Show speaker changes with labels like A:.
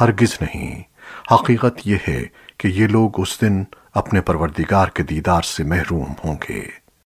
A: ہرگز نہیں۔ حقیقت یہ ہے کہ یہ لوگ اس دن اپنے پروردگار کے دیدار سے محروم ہوں گے۔